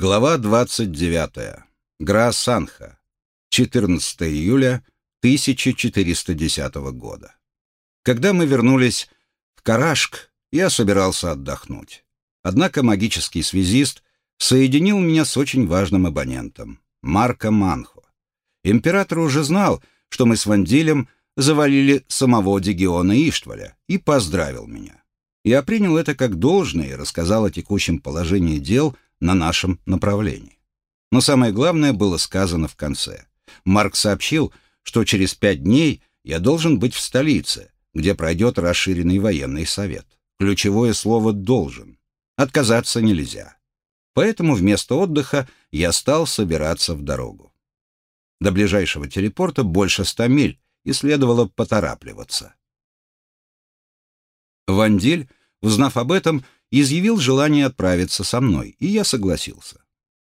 Глава 29. Гра-Санха. 14 июля 1410 года. Когда мы вернулись в Карашк, я собирался отдохнуть. Однако магический связист соединил меня с очень важным абонентом — Марко Манхо. Император уже знал, что мы с Вандилем завалили самого Дегиона Иштваля и поздравил меня. Я принял это как должное и рассказал о текущем положении дел на нашем направлении. Но самое главное было сказано в конце. Марк сообщил, что через пять дней я должен быть в столице, где пройдет расширенный военный совет. Ключевое слово «должен». Отказаться нельзя. Поэтому вместо отдыха я стал собираться в дорогу. До ближайшего телепорта больше ста миль, и следовало поторапливаться. Вандиль, узнав об этом, изъявил желание отправиться со мной, и я согласился.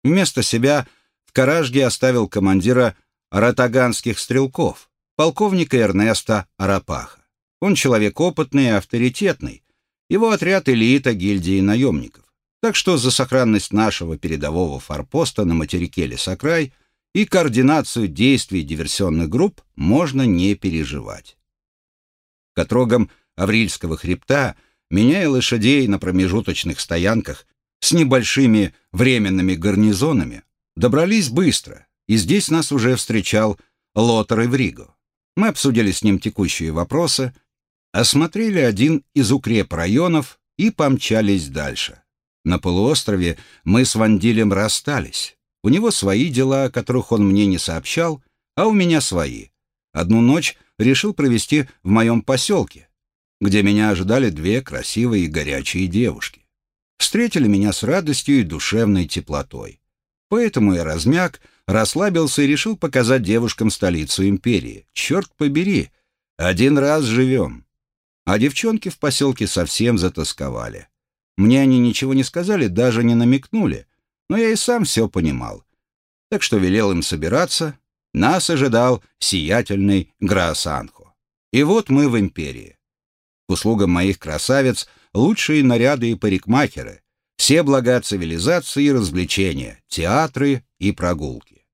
Вместо себя в Каражге оставил командира ратаганских стрелков, полковника Эрнеста Арапаха. Он человек опытный и авторитетный, его отряд элита гильдии наемников. Так что за сохранность нашего передового форпоста на материке Лесокрай и координацию действий диверсионных групп можно не переживать. К отрогам Аврильского хребта меняя лошадей на промежуточных стоянках с небольшими временными гарнизонами, добрались быстро, и здесь нас уже встречал Лотер Эвриго. Мы обсудили с ним текущие вопросы, осмотрели один из укреп-районов и помчались дальше. На полуострове мы с Вандилем расстались. У него свои дела, о которых он мне не сообщал, а у меня свои. Одну ночь решил провести в моем поселке, где меня ожидали две красивые и горячие девушки. Встретили меня с радостью и душевной теплотой. Поэтому я размяк, расслабился и решил показать девушкам столицу империи. Черт побери, один раз живем. А девчонки в поселке совсем затасковали. Мне они ничего не сказали, даже не намекнули, но я и сам все понимал. Так что велел им собираться. Нас ожидал сиятельный Граосанхо. И вот мы в империи. К услугам моих красавиц лучшие наряды и парикмахеры, все блага цивилизации и развлечения, театры и прогулки.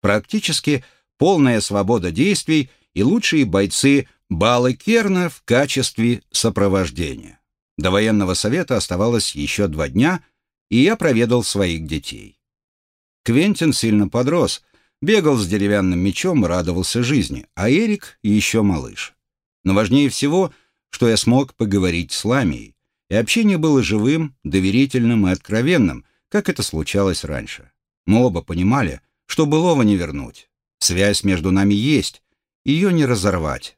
Практически полная свобода действий и лучшие бойцы Балы Керна в качестве сопровождения. До военного совета оставалось еще два дня, и я проведал своих детей. Квентин сильно подрос, бегал с деревянным мечом и радовался жизни, а Эрик еще малыш. Но важнее всего — что я смог поговорить с Ламией, и общение было живым, доверительным и откровенным, как это случалось раньше. Мы оба понимали, что былого не вернуть. Связь между нами есть, ее не разорвать.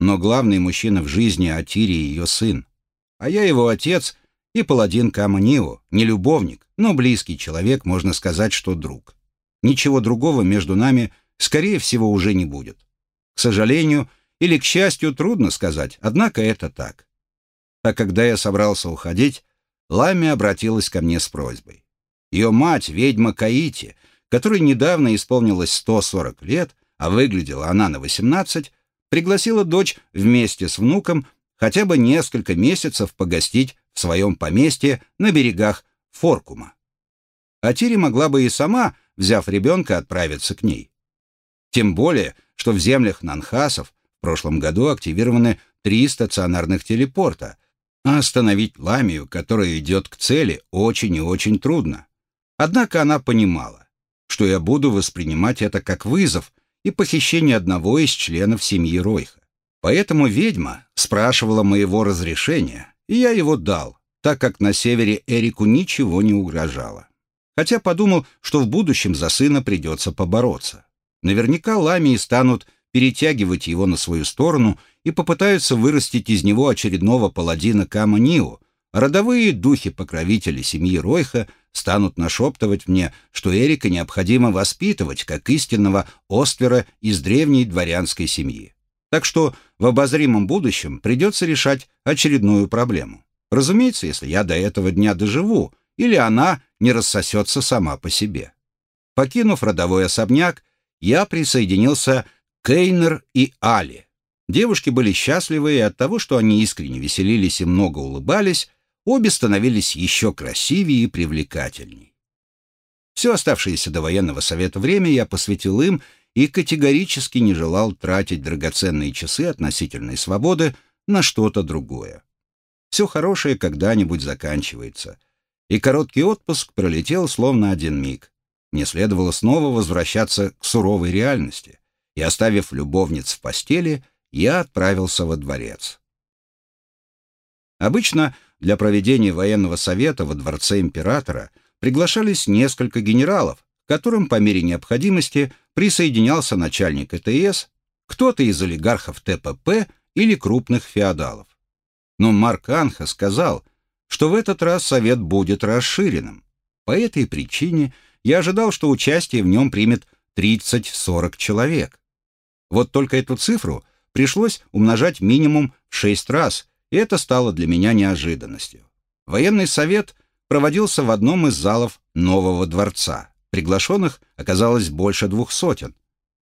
Но главный мужчина в жизни Атири ее сын. А я его отец и паладин Каманио, не любовник, но близкий человек, можно сказать, что друг. Ничего другого между нами, скорее всего, уже не будет. К сожалению, или, к счастью, трудно сказать, однако это так. А когда я собрался уходить, Лами обратилась ко мне с просьбой. Ее мать, ведьма Каити, которой недавно исполнилось 140 лет, а выглядела она на 18, пригласила дочь вместе с внуком хотя бы несколько месяцев погостить в своем поместье на берегах Форкума. А Тири могла бы и сама, взяв ребенка, отправиться к ней. Тем более, что в землях Нанхасов в прошлом году активированы три стационарных телепорта, а остановить Ламию, которая идет к цели, очень и очень трудно. Однако она понимала, что я буду воспринимать это как вызов и похищение одного из членов семьи Ройха. Поэтому ведьма спрашивала моего разрешения, и я его дал, так как на севере Эрику ничего не угрожало. Хотя подумал, что в будущем за сына придется побороться. Наверняка ламии станут перетягивать его на свою сторону и попытаются вырастить из него очередного паладина Каманио, родовые духи-покровители семьи Ройха станут нашептывать мне, что Эрика необходимо воспитывать как истинного Оствера из древней дворянской семьи. Так что в обозримом будущем придется решать очередную проблему. Разумеется, если я до этого дня доживу, или она не рассосется сама по себе. Покинув родовой особняк, я присоединился Кейнер и Али. Девушки были счастливы, и от того, что они искренне веселились и много улыбались, обе становились еще красивее и привлекательней. Все оставшееся до военного совета время я посвятил им и категорически не желал тратить драгоценные часы относительной свободы на что-то другое. Все хорошее когда-нибудь заканчивается. И короткий отпуск пролетел словно один миг. Мне следовало снова возвращаться к суровой реальности, и, оставив любовниц в постели, я отправился во дворец. Обычно для проведения военного совета во дворце императора приглашались несколько генералов, к которым по мере необходимости присоединялся начальник ЭТС, кто-то из олигархов ТПП или крупных феодалов но Марк Анха сказал, что в этот раз совет будет расширенным. По этой причине я ожидал, что участие в нем примет 30-40 человек. Вот только эту цифру пришлось умножать минимум в 6 раз, и это стало для меня неожиданностью. Военный совет проводился в одном из залов нового дворца. Приглашенных оказалось больше двух сотен.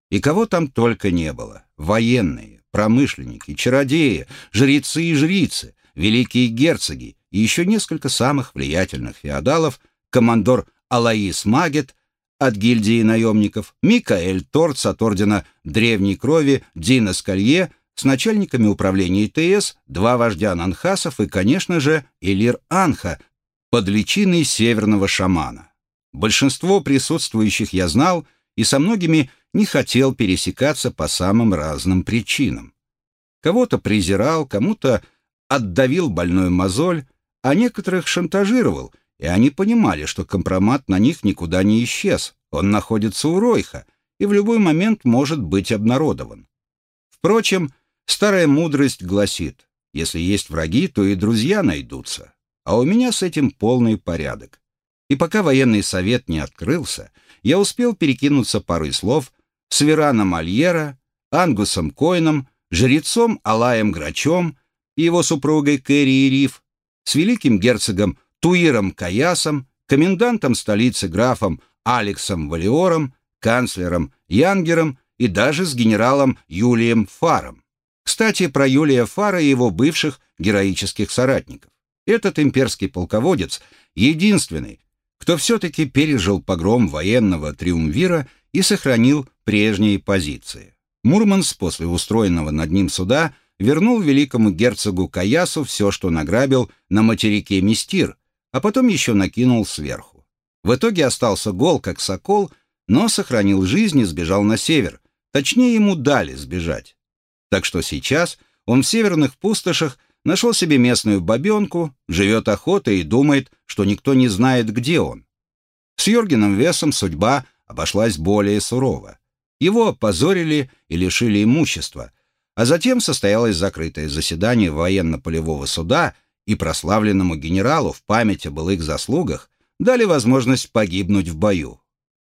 И кого там только не было. Военные, промышленники, чародеи, жрецы и жрицы, великие герцоги и еще несколько самых влиятельных феодалов, командор Алаис Магет от гильдии наемников, Микаэль Торц от ордена Древней Крови, Дина Скалье с начальниками управления ИТС, два вождя Нанхасов и, конечно же, Элир Анха под личиной северного шамана. Большинство присутствующих я знал и со многими не хотел пересекаться по самым разным причинам. Кого-то презирал, кому-то отдавил больную мозоль, а некоторых шантажировал, и они понимали, что компромат на них никуда не исчез, он находится у Ройха и в любой момент может быть обнародован. Впрочем, старая мудрость гласит, если есть враги, то и друзья найдутся, а у меня с этим полный порядок. И пока военный совет не открылся, я успел перекинуться парой слов с Вераном Альера, Ангусом Койном, жрецом Алаем Грачом и его супругой Кэрри Риф, с великим герцогом Туиром Каясом, комендантом столицы графом Алексом Валиором, канцлером Янгером и даже с генералом Юлием Фаром. Кстати, про Юлия Фара и его бывших героических соратников. Этот имперский полководец — единственный, кто все-таки пережил погром военного триумвира и сохранил прежние позиции. Мурманс после устроенного над ним суда вернул великому герцогу Каясу все, что награбил на материке Мистир, а потом еще накинул сверху. В итоге остался гол, как сокол, но сохранил жизнь и сбежал на север. Точнее, ему дали сбежать. Так что сейчас он в северных пустошах нашел себе местную бабенку, живет охотой и думает, что никто не знает, где он. С Йоргеном Весом судьба обошлась более сурово. Его опозорили и лишили имущества, а затем состоялось закрытое заседание военно-полевого суда, и прославленному генералу в память о былых заслугах дали возможность погибнуть в бою.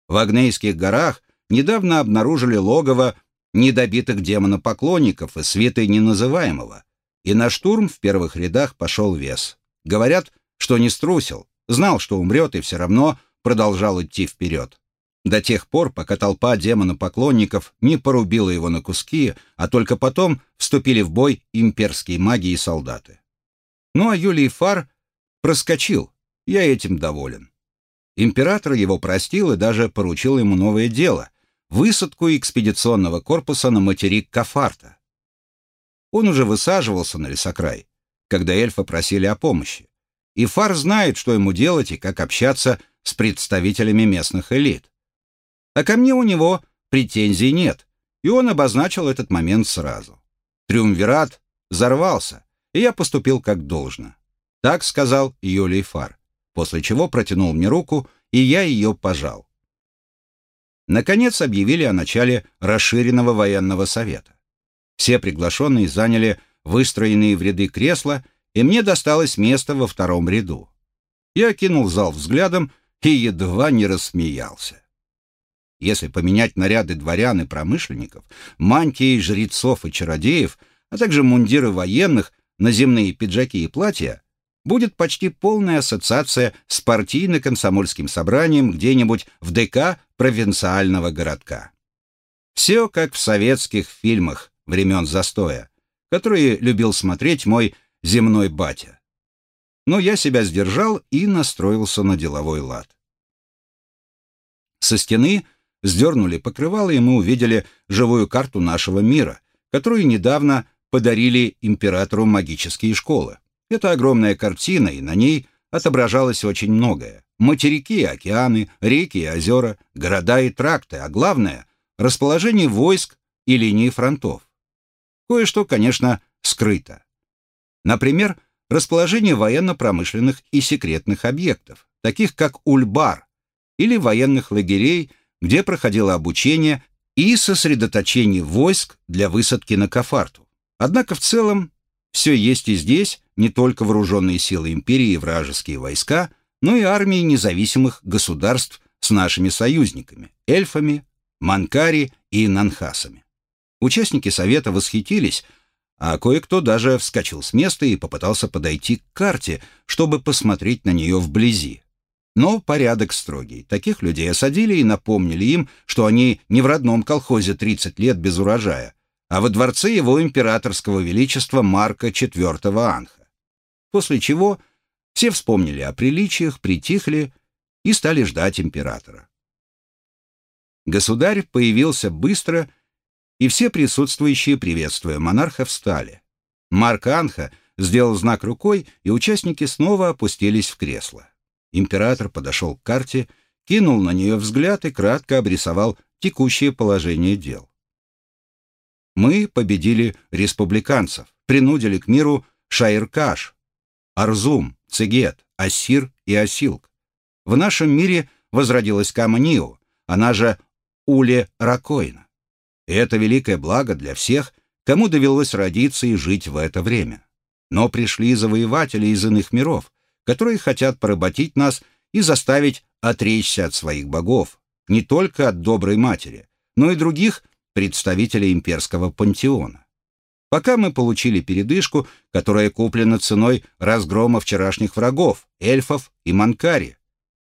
В Агнейских горах недавно обнаружили логово недобитых демонопоклонников и свиты неназываемого, и на штурм в первых рядах пошел вес. Говорят, что не струсил, знал, что умрет, и все равно продолжал идти вперед до тех пор, пока толпа демона-поклонников не порубила его на куски, а только потом вступили в бой имперские маги и солдаты. Ну а Юлий Фар проскочил, я этим доволен. Император его простил и даже поручил ему новое дело — высадку экспедиционного корпуса на материк Кафарта. Он уже высаживался на лесокрай, когда эльфы просили о помощи. И Фар знает, что ему делать и как общаться с представителями местных элит. А ко мне у него претензий нет, и он обозначил этот момент сразу. Триумвират взорвался, и я поступил как должно. Так сказал Юлий Фар, после чего протянул мне руку, и я ее пожал. Наконец объявили о начале расширенного военного совета. Все приглашенные заняли выстроенные в ряды кресла, и мне досталось место во втором ряду. Я кинул зал взглядом и едва не рассмеялся. Если поменять наряды дворян и промышленников, мантии жрецов и чародеев, а также мундиры военных, наземные пиджаки и платья, будет почти полная ассоциация с партийно-комсомольским собранием где-нибудь в ДК провинциального городка. Все как в советских фильмах времен застоя, которые любил смотреть мой земной батя. Но я себя сдержал и настроился на деловой лад. Со стены сдернули покрывало, и мы увидели живую карту нашего мира, которую недавно подарили императору магические школы. Это огромная картина, и на ней отображалось очень многое. Материки океаны, реки и озера, города и тракты, а главное — расположение войск и линии фронтов. Кое-что, конечно, скрыто. Например, расположение военно-промышленных и секретных объектов, таких как Ульбар, или военных лагерей, где проходило обучение и сосредоточение войск для высадки на Кафарту. Однако в целом все есть и здесь, не только вооруженные силы империи и вражеские войска, но и армии независимых государств с нашими союзниками – эльфами, манкари и нанхасами. Участники совета восхитились, а кое-кто даже вскочил с места и попытался подойти к карте, чтобы посмотреть на нее вблизи. Но порядок строгий. Таких людей осадили и напомнили им, что они не в родном колхозе 30 лет без урожая, а во дворце его императорского величества Марка IV Анха. После чего все вспомнили о приличиях, притихли и стали ждать императора. Государь появился быстро, и все присутствующие, приветствуя монарха, встали. Марк Анха сделал знак рукой, и участники снова опустились в кресло. Император подошел к карте, кинул на нее взгляд и кратко обрисовал текущее положение дел. Мы победили республиканцев, принудили к миру Шаиркаш, Арзум, Цегет, Ассир и Осилк. В нашем мире возродилась Каманио, она же Уле Ракоина. И это великое благо для всех, кому довелось родиться и жить в это время. Но пришли завоеватели из иных миров, которые хотят поработить нас и заставить отречься от своих богов, не только от доброй матери, но и других представителей имперского пантеона. Пока мы получили передышку, которая куплена ценой разгрома вчерашних врагов, эльфов и манкари.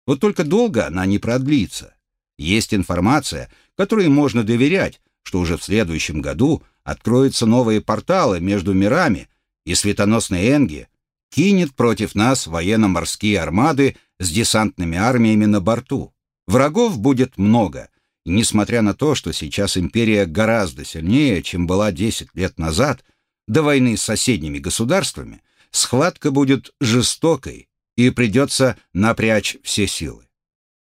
Вот только долго она не продлится. Есть информация, которой можно доверять, что уже в следующем году откроются новые порталы между мирами, и светоносный Энги кинет против нас военно-морские армады с десантными армиями на борту. Врагов будет много, несмотря на то, что сейчас империя гораздо сильнее, чем была 10 лет назад, до войны с соседними государствами, схватка будет жестокой, и придется напрячь все силы.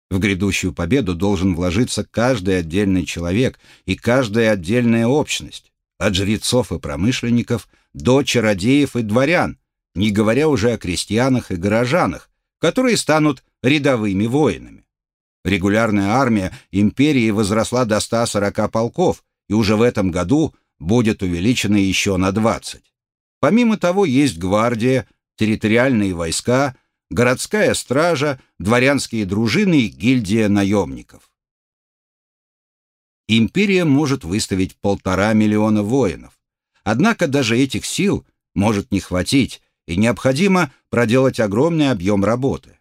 В грядущую победу должен вложиться каждый отдельный человек и каждая отдельная общность, от жрецов и промышленников до чародеев и дворян, не говоря уже о крестьянах и горожанах, которые станут рядовыми воинами. Регулярная армия империи возросла до 140 полков и уже в этом году будет увеличена еще на 20. Помимо того, есть гвардия, территориальные войска, городская стража, дворянские дружины и гильдия наемников. Империя может выставить полтора миллиона воинов. Однако даже этих сил может не хватить, и необходимо проделать огромный объем работы.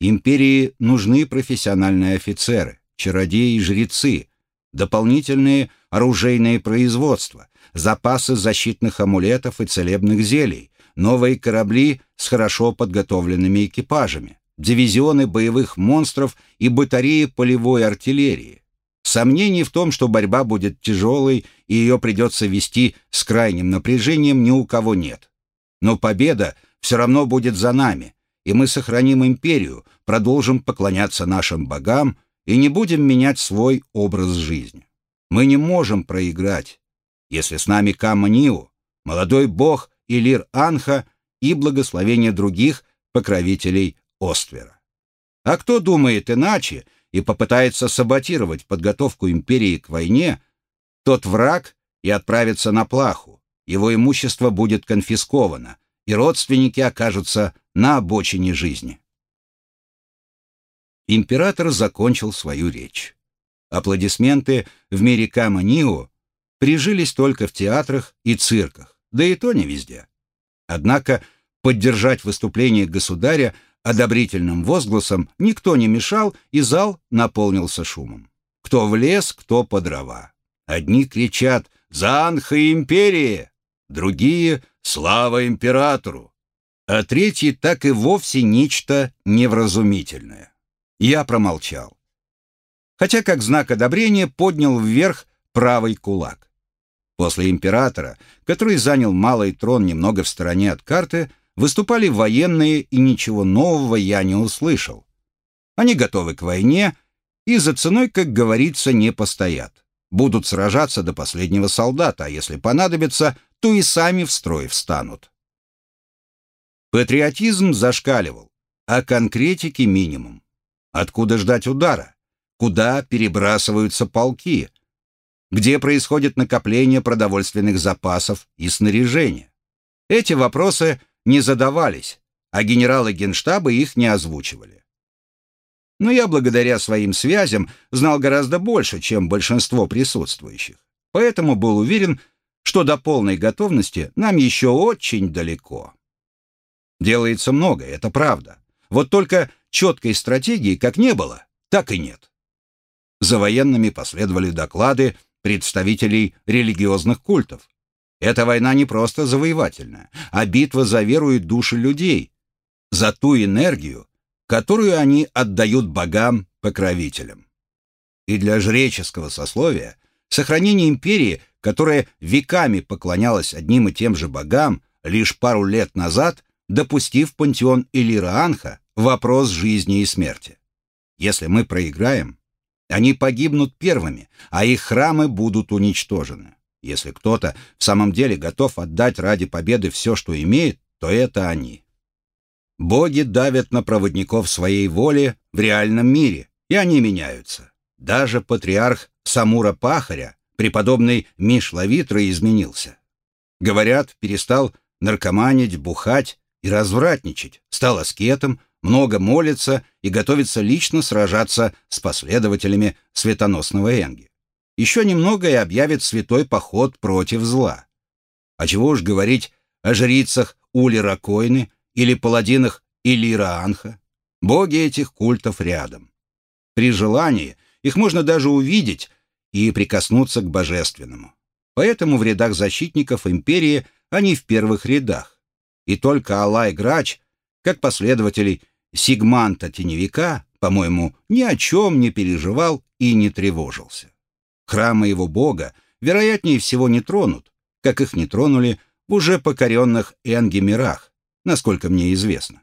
Империи нужны профессиональные офицеры, чародеи и жрецы, дополнительные оружейные производства, запасы защитных амулетов и целебных зелий, новые корабли с хорошо подготовленными экипажами, дивизионы боевых монстров и батареи полевой артиллерии. Сомнений в том, что борьба будет тяжелой и ее придется вести с крайним напряжением, ни у кого нет. Но победа все равно будет за нами, и мы сохраним империю, продолжим поклоняться нашим богам и не будем менять свой образ жизни. Мы не можем проиграть, если с нами Каманиу, молодой бог Илир Анха и благословение других покровителей Оствера. А кто думает иначе и попытается саботировать подготовку империи к войне, тот враг и отправится на плаху, его имущество будет конфисковано, и родственники окажутся на обочине жизни. Император закончил свою речь. Аплодисменты в мире Каманио прижились только в театрах и цирках, да и то не везде. Однако поддержать выступление государя одобрительным возгласом никто не мешал, и зал наполнился шумом. Кто в лес, кто по дрова. Одни кричат «За Анха империи!», другие «Слава императору!», а третий так и вовсе нечто невразумительное. Я промолчал. хотя как знак одобрения поднял вверх правый кулак. После императора, который занял малый трон немного в стороне от карты, выступали военные, и ничего нового я не услышал. Они готовы к войне и за ценой, как говорится, не постоят. Будут сражаться до последнего солдата, а если понадобится, то и сами в строй встанут. Патриотизм зашкаливал, а конкретики минимум. Откуда ждать удара? Куда перебрасываются полки? Где происходит накопление продовольственных запасов и снаряжения? Эти вопросы не задавались, а генералы генштаба их не озвучивали но я благодаря своим связям знал гораздо больше, чем большинство присутствующих. Поэтому был уверен, что до полной готовности нам еще очень далеко. Делается много, это правда. Вот только четкой стратегии как не было, так и нет. За военными последовали доклады представителей религиозных культов. Эта война не просто завоевательная, а битва за веру и души людей, за ту энергию, которую они отдают богам-покровителям. И для жреческого сословия сохранение империи, которая веками поклонялась одним и тем же богам, лишь пару лет назад допустив пантеон Илира-Анха вопрос жизни и смерти. Если мы проиграем, они погибнут первыми, а их храмы будут уничтожены. Если кто-то в самом деле готов отдать ради победы все, что имеет, то это они. Боги давят на проводников своей воли в реальном мире, и они меняются. Даже патриарх Самура Пахаря, преподобный Миш Лавитра, изменился. Говорят, перестал наркоманить, бухать и развратничать, стал аскетом, много молится и готовится лично сражаться с последователями светоносного Энги. Еще немного и объявит святой поход против зла. А чего уж говорить о жрицах Ули Ракойны или паладинах Илира Анха. Боги этих культов рядом. При желании их можно даже увидеть и прикоснуться к божественному. Поэтому в рядах защитников империи они в первых рядах. И только Алай Грач, как последователей Сигманта Теневика, по-моему, ни о чем не переживал и не тревожился. Храмы его бога, вероятнее всего, не тронут, как их не тронули в уже покоренных Энгемирах, насколько мне известно.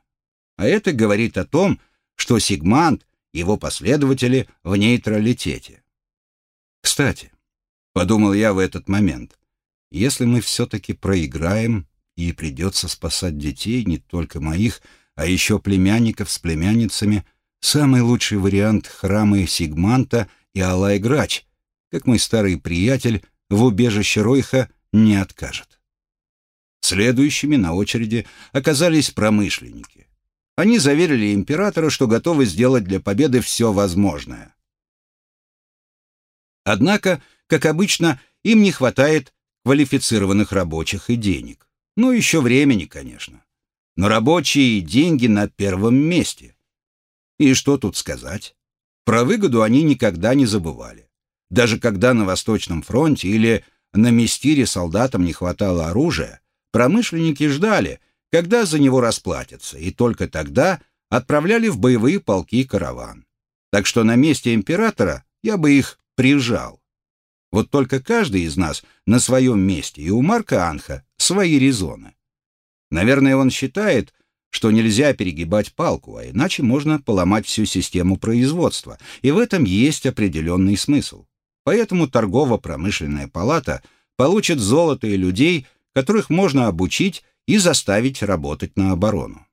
А это говорит о том, что Сигмант его последователи в нейтралитете. Кстати, подумал я в этот момент, если мы все-таки проиграем и придется спасать детей, не только моих, а еще племянников с племянницами, самый лучший вариант храмы Сигманта и Алай Грач, как мой старый приятель в убежище Ройха не откажет. Следующими на очереди оказались промышленники. Они заверили императора, что готовы сделать для победы все возможное. Однако, как обычно, им не хватает квалифицированных рабочих и денег. Ну, еще времени, конечно. Но рабочие и деньги на первом месте. И что тут сказать? Про выгоду они никогда не забывали. Даже когда на Восточном фронте или на Мистире солдатам не хватало оружия, Промышленники ждали, когда за него расплатятся, и только тогда отправляли в боевые полки караван. Так что на месте императора я бы их прижал. Вот только каждый из нас на своем месте, и у Марка Анха свои резоны. Наверное, он считает, что нельзя перегибать палку, а иначе можно поломать всю систему производства, и в этом есть определенный смысл. Поэтому торгово-промышленная палата получит золото и людей, которых можно обучить и заставить работать на оборону.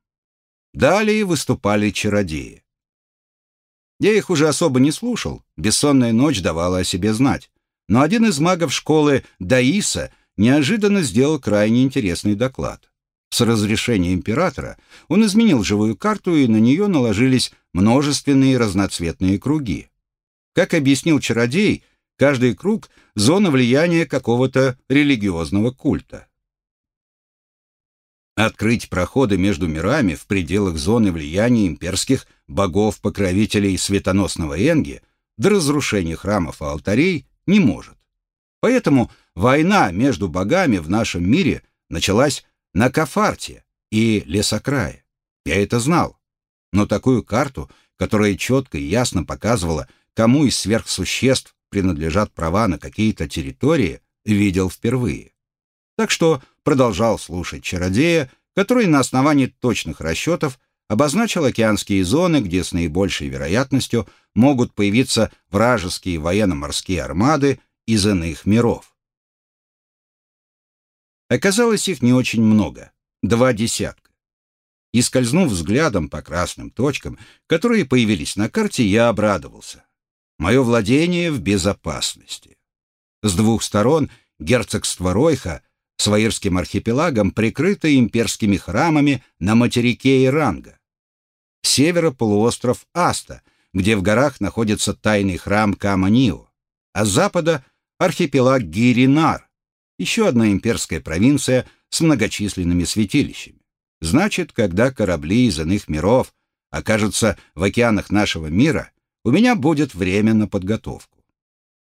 Далее выступали чародеи. Я их уже особо не слушал, бессонная ночь давала о себе знать, но один из магов школы Даиса неожиданно сделал крайне интересный доклад. С разрешения императора он изменил живую карту, и на нее наложились множественные разноцветные круги. Как объяснил чародей, каждый круг — зона влияния какого-то религиозного культа. Открыть проходы между мирами в пределах зоны влияния имперских богов-покровителей светоносного Энги до разрушения храмов и алтарей не может. Поэтому война между богами в нашем мире началась на Кафарте и Лесокрае. Я это знал. Но такую карту, которая четко и ясно показывала, кому из сверхсуществ принадлежат права на какие-то территории, видел впервые. Так что продолжал слушать чародея, который на основании точных расчетов обозначил океанские зоны, где с наибольшей вероятностью могут появиться вражеские военно-морские армады из иных миров. Оказалось, их не очень много, два десятка. И скользнув взглядом по красным точкам, которые появились на карте, я обрадовался. Мое владение в безопасности. С двух сторон герцогство Ройха с архипелагом прикрыто имперскими храмами на материке Иранга. С севера полуостров Аста, где в горах находится тайный храм Каманио, а с запада архипелаг Гиринар, еще одна имперская провинция с многочисленными святилищами. Значит, когда корабли из иных миров окажутся в океанах нашего мира, у меня будет время на подготовку.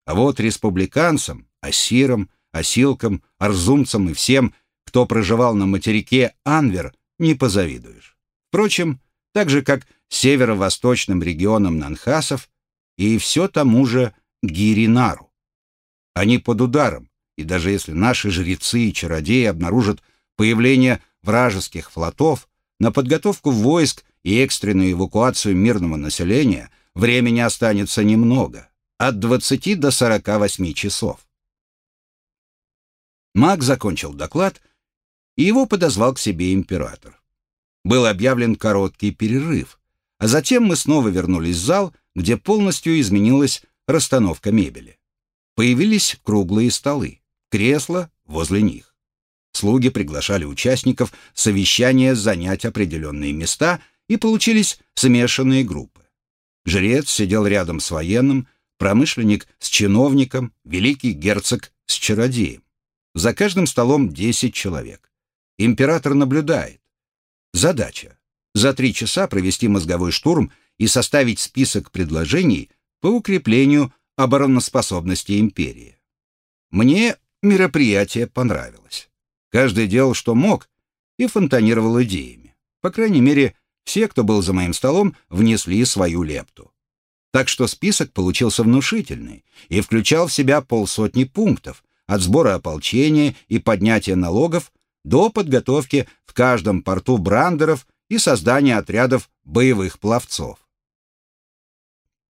А вот республиканцам, ассирам, осилкам, арзумцам и всем, кто проживал на материке Анвер, не позавидуешь. Впрочем, так же, как северо-восточным регионам Нанхасов и все тому же Гиринару. Они под ударом, и даже если наши жрецы и чародеи обнаружат появление вражеских флотов, на подготовку войск и экстренную эвакуацию мирного населения времени останется немного, от 20 до 48 часов. Маг закончил доклад, и его подозвал к себе император. Был объявлен короткий перерыв, а затем мы снова вернулись в зал, где полностью изменилась расстановка мебели. Появились круглые столы, кресла возле них. Слуги приглашали участников совещания занять определенные места, и получились смешанные группы. Жрец сидел рядом с военным, промышленник с чиновником, великий герцог с чародеем. За каждым столом 10 человек. Император наблюдает. Задача – за три часа провести мозговой штурм и составить список предложений по укреплению обороноспособности империи. Мне мероприятие понравилось. Каждый делал, что мог, и фонтанировал идеями. По крайней мере, все, кто был за моим столом, внесли свою лепту. Так что список получился внушительный и включал в себя полсотни пунктов, от сбора ополчения и поднятия налогов до подготовки в каждом порту брандеров и создания отрядов боевых пловцов.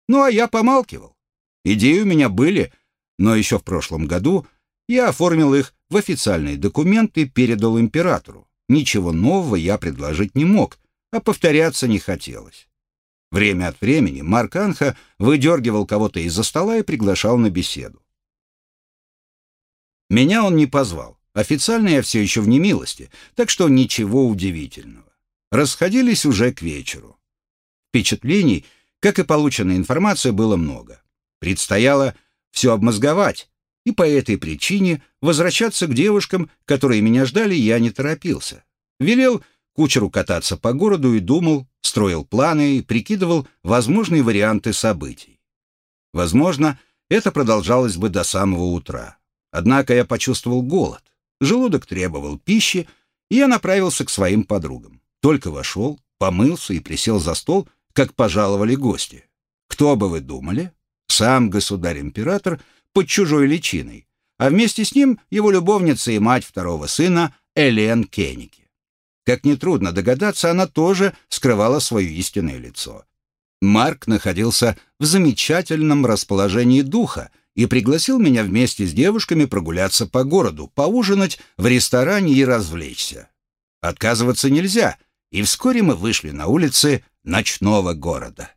Ну а я помалкивал. Идеи у меня были, но еще в прошлом году я оформил их в официальные документы и передал императору. Ничего нового я предложить не мог, а повторяться не хотелось. Время от времени Марк Анха выдергивал кого-то из-за стола и приглашал на беседу. Меня он не позвал. Официально я все еще в немилости, так что ничего удивительного. Расходились уже к вечеру. Впечатлений, как и полученной информации, было много. Предстояло все обмозговать, и по этой причине возвращаться к девушкам, которые меня ждали, я не торопился. Велел кучеру кататься по городу и думал, строил планы и прикидывал возможные варианты событий. Возможно, это продолжалось бы до самого утра. Однако я почувствовал голод. Желудок требовал пищи, и я направился к своим подругам. Только вошел, помылся и присел за стол, как пожаловали гости. Кто бы вы думали? Сам государь-император под чужой личиной, а вместе с ним его любовница и мать второго сына Элен Кенники. Как нетрудно догадаться, она тоже скрывала свое истинное лицо. Марк находился в замечательном расположении духа и пригласил меня вместе с девушками прогуляться по городу, поужинать в ресторане и развлечься. Отказываться нельзя, и вскоре мы вышли на улицы ночного города.